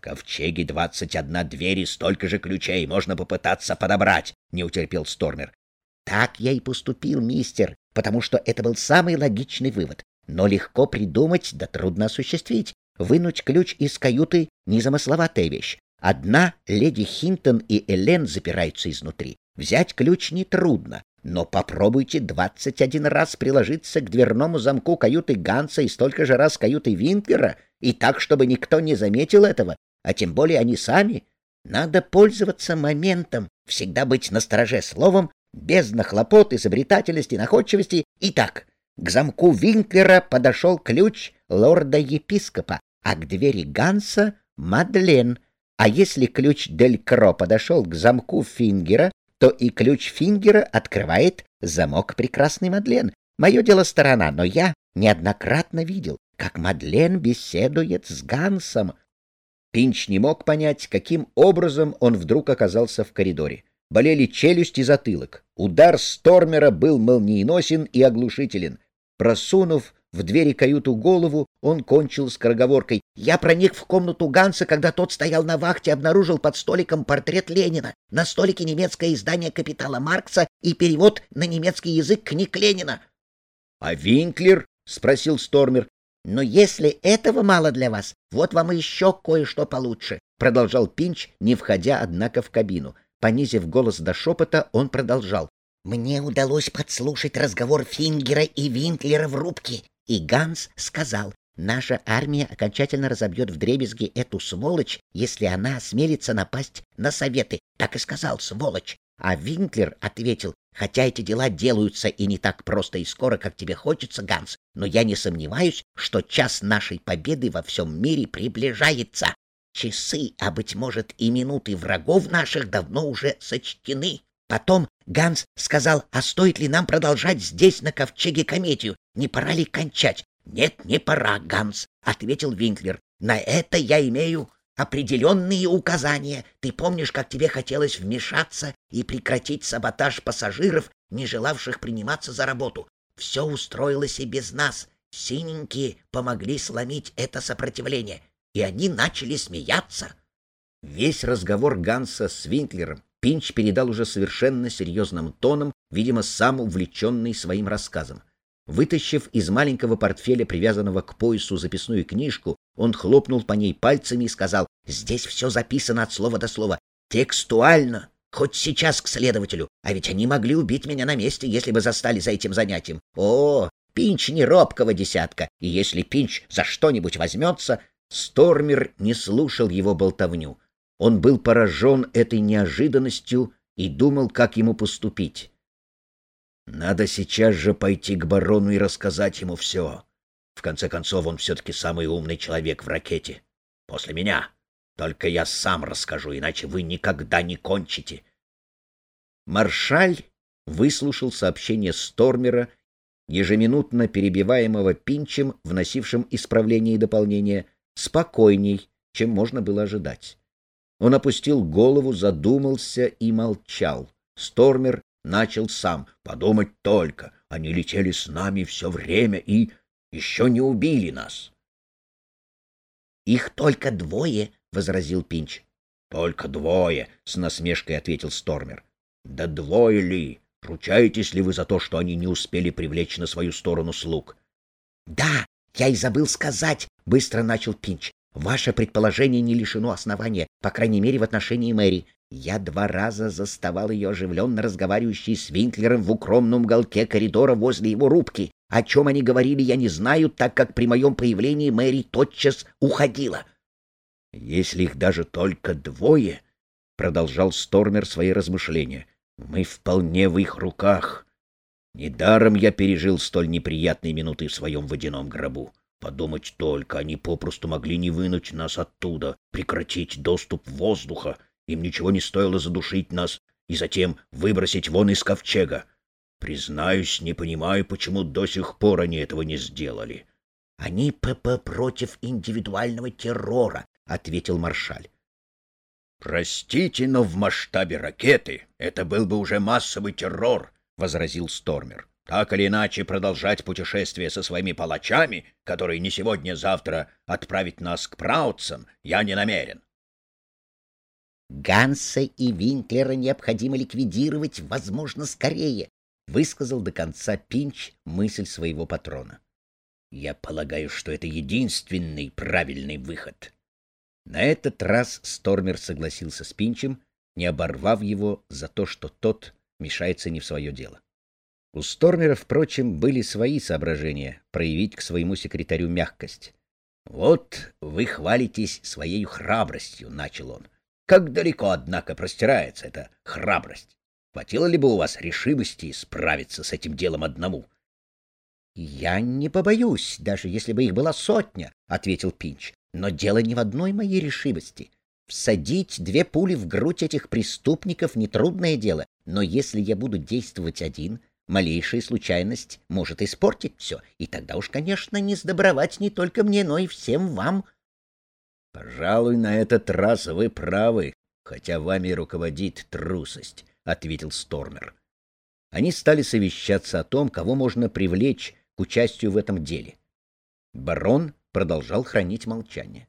В ковчеге двадцать одна дверь и столько же ключей, можно попытаться подобрать, — не утерпел Стормер. Так я и поступил, мистер, потому что это был самый логичный вывод. Но легко придумать, да трудно осуществить. Вынуть ключ из каюты — незамысловатая вещь. Одна леди Хинтон и Элен запираются изнутри. Взять ключ нетрудно, но попробуйте двадцать один раз приложиться к дверному замку каюты Ганса и столько же раз каюты Винклера, и так, чтобы никто не заметил этого, а тем более они сами. Надо пользоваться моментом, всегда быть настороже словом, без нахлопот, изобретательности, находчивости. Итак, к замку Винклера подошел ключ лорда-епископа, а к двери Ганса — Мадлен. А если ключ Дель Кро подошел к замку Фингера, то и ключ Фингера открывает замок прекрасный Мадлен. Мое дело сторона, но я неоднократно видел, как Мадлен беседует с Гансом. Пинч не мог понять, каким образом он вдруг оказался в коридоре. Болели челюсть и затылок. Удар Стормера был молниеносен и оглушителен. Просунув в двери каюту голову, он кончил скороговоркой. «Я проник в комнату Ганса, когда тот стоял на вахте, обнаружил под столиком портрет Ленина, на столике немецкое издание «Капитала Маркса» и перевод на немецкий язык книг Ленина». «А Винклер?» — спросил Стормер. «Но если этого мало для вас, вот вам еще кое-что получше», — продолжал Пинч, не входя, однако, в кабину. Понизив голос до шепота, он продолжал. «Мне удалось подслушать разговор Фингера и Винклера в рубке. И Ганс сказал, наша армия окончательно разобьет вдребезги эту сволочь, если она осмелится напасть на советы. Так и сказал, сволочь. А Винклер ответил, хотя эти дела делаются и не так просто и скоро, как тебе хочется, Ганс, но я не сомневаюсь, что час нашей победы во всем мире приближается. Часы, а, быть может, и минуты врагов наших давно уже сочтены. Потом Ганс сказал, а стоит ли нам продолжать здесь на ковчеге комедию? Не пора ли кончать? Нет, не пора, Ганс, ответил Винклер. На это я имею определенные указания. Ты помнишь, как тебе хотелось вмешаться и прекратить саботаж пассажиров, не желавших приниматься за работу? Все устроилось и без нас. Синенькие помогли сломить это сопротивление, и они начали смеяться. Весь разговор Ганса с Винклером Пинч передал уже совершенно серьезным тоном, видимо, сам увлеченный своим рассказом. Вытащив из маленького портфеля, привязанного к поясу, записную книжку, он хлопнул по ней пальцами и сказал, «Здесь все записано от слова до слова, текстуально, хоть сейчас к следователю, а ведь они могли убить меня на месте, если бы застали за этим занятием. О, Пинч не робкого десятка, и если Пинч за что-нибудь возьмется...» Стормер не слушал его болтовню. Он был поражен этой неожиданностью и думал, как ему поступить. Надо сейчас же пойти к барону и рассказать ему все. В конце концов, он все-таки самый умный человек в ракете. После меня. Только я сам расскажу, иначе вы никогда не кончите. Маршаль выслушал сообщение Стормера, ежеминутно перебиваемого Пинчем, вносившим исправления и дополнения, спокойней, чем можно было ожидать. Он опустил голову, задумался и молчал. Стормер начал сам. Подумать только, они летели с нами все время и еще не убили нас. — Их только двое, — возразил Пинч. — Только двое, — с насмешкой ответил Стормер. — Да двое ли? Ручаетесь ли вы за то, что они не успели привлечь на свою сторону слуг? — Да, я и забыл сказать, — быстро начал Пинч. Ваше предположение не лишено основания, по крайней мере, в отношении Мэри. Я два раза заставал ее оживленно разговаривающей с Винклером в укромном уголке коридора возле его рубки. О чем они говорили, я не знаю, так как при моем появлении Мэри тотчас уходила. — Если их даже только двое, — продолжал Стормер свои размышления, — мы вполне в их руках. Недаром я пережил столь неприятные минуты в своем водяном гробу. Подумать только, они попросту могли не вынуть нас оттуда, прекратить доступ воздуха. Им ничего не стоило задушить нас и затем выбросить вон из ковчега. Признаюсь, не понимаю, почему до сих пор они этого не сделали. — Они ПП против индивидуального террора, — ответил маршаль. — Простите, но в масштабе ракеты это был бы уже массовый террор, — возразил Стормер. Так или иначе продолжать путешествие со своими палачами, которые не сегодня-завтра отправить нас к праутцам, я не намерен. Ганса и Винклера необходимо ликвидировать, возможно, скорее, высказал до конца Пинч мысль своего патрона. Я полагаю, что это единственный правильный выход. На этот раз Стормер согласился с Пинчем, не оборвав его за то, что тот мешается не в свое дело. У Стормера, впрочем, были свои соображения проявить к своему секретарю мягкость. «Вот вы хвалитесь своей храбростью», — начал он. Как далеко, однако, простирается эта храбрость? Хватило ли бы у вас решимости справиться с этим делом одному? — Я не побоюсь, даже если бы их была сотня, — ответил Пинч. — Но дело не в одной моей решимости. Всадить две пули в грудь этих преступников — нетрудное дело, но если я буду действовать один, малейшая случайность может испортить все, и тогда уж, конечно, не сдобровать не только мне, но и всем вам. —— Пожалуй, на этот раз вы правы, хотя вами руководит трусость, — ответил Стормер. Они стали совещаться о том, кого можно привлечь к участию в этом деле. Барон продолжал хранить молчание.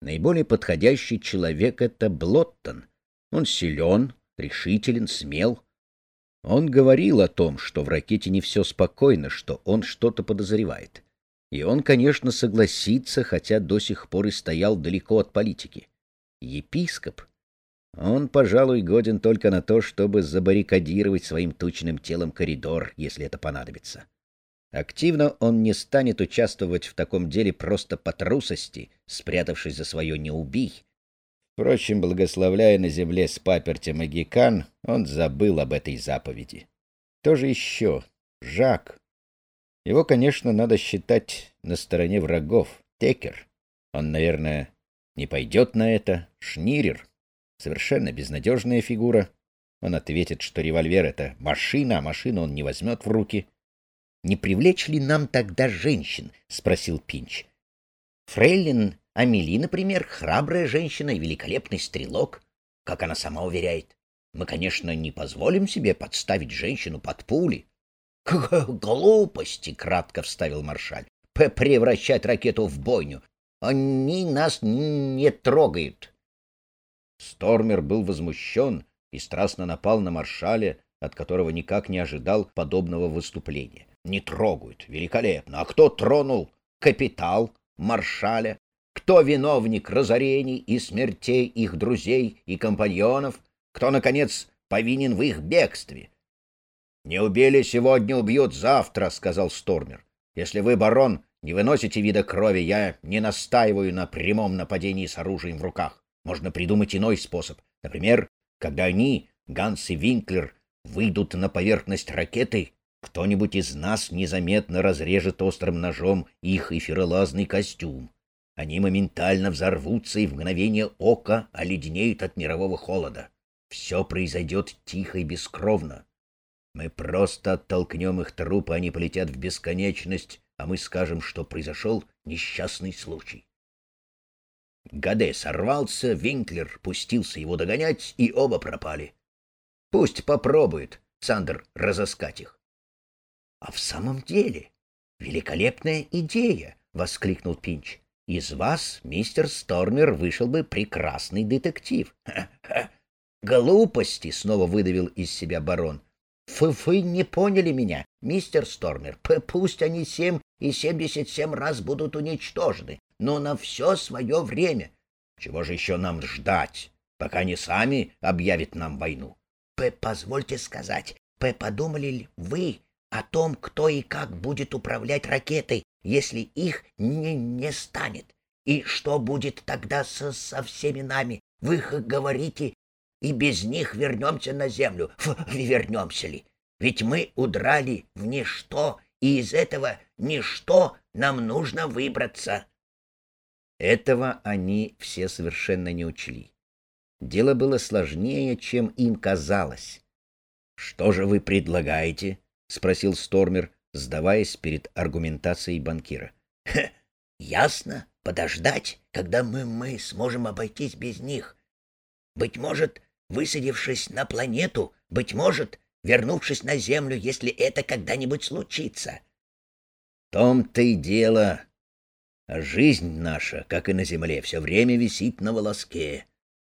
Наиболее подходящий человек — это Блоттон. Он силен, решителен, смел. Он говорил о том, что в ракете не все спокойно, что он что-то подозревает. И он, конечно, согласится, хотя до сих пор и стоял далеко от политики. Епископ. Он, пожалуй, годен только на то, чтобы забаррикадировать своим тучным телом коридор, если это понадобится. Активно он не станет участвовать в таком деле просто по трусости, спрятавшись за свое «не убий». Впрочем, благословляя на земле с паперти магикан, он забыл об этой заповеди. Кто же еще? Жак. Его, конечно, надо считать на стороне врагов. Текер. Он, наверное, не пойдет на это. Шнирер. Совершенно безнадежная фигура. Он ответит, что револьвер — это машина, а машину он не возьмет в руки. — Не привлечь ли нам тогда женщин? — спросил Пинч. — Фрейлин Амели, например, храбрая женщина и великолепный стрелок, как она сама уверяет. Мы, конечно, не позволим себе подставить женщину под пули. — Глупости, — кратко вставил маршаль. — Превращать ракету в бойню. Они нас не трогают. Стормер был возмущен и страстно напал на маршаля, от которого никак не ожидал подобного выступления. Не трогают. Великолепно. А кто тронул? Капитал маршаля. Кто виновник разорений и смертей их друзей и компаньонов? Кто, наконец, повинен в их бегстве? «Не убили сегодня, убьют завтра», — сказал Стормер. «Если вы, барон, не выносите вида крови, я не настаиваю на прямом нападении с оружием в руках. Можно придумать иной способ. Например, когда они, Ганс и Винклер, выйдут на поверхность ракеты, кто-нибудь из нас незаметно разрежет острым ножом их эфиролазный костюм. Они моментально взорвутся и в мгновение ока оледенеют от мирового холода. Все произойдет тихо и бескровно. Мы просто оттолкнем их трупы, они полетят в бесконечность, а мы скажем, что произошел несчастный случай. Гаде сорвался, Винклер пустился его догонять, и оба пропали. Пусть попробует Сандер разыскать их. — А в самом деле, великолепная идея! — воскликнул Пинч. — Из вас, мистер Стормер, вышел бы прекрасный детектив. — Глупости! — снова выдавил из себя барон. Вы, не поняли меня, мистер Стормер. П Пусть они семь и семьдесят семь раз будут уничтожены, но на все свое время. Чего же еще нам ждать, пока они сами объявят нам войну? П Позвольте сказать, П Подумали ли вы о том, кто и как будет управлять ракетой, если их не, не станет? И что будет тогда со, со всеми нами? Вы говорите, и без них вернемся на землю. Фу, вернемся ли? Ведь мы удрали в ничто, и из этого ничто нам нужно выбраться. Этого они все совершенно не учли. Дело было сложнее, чем им казалось. — Что же вы предлагаете? — спросил Стормер, сдаваясь перед аргументацией банкира. — Ясно. Подождать, когда мы, мы сможем обойтись без них. Быть может, высадившись на планету, быть может, вернувшись на Землю, если это когда-нибудь случится. — том-то и дело. Жизнь наша, как и на Земле, все время висит на волоске.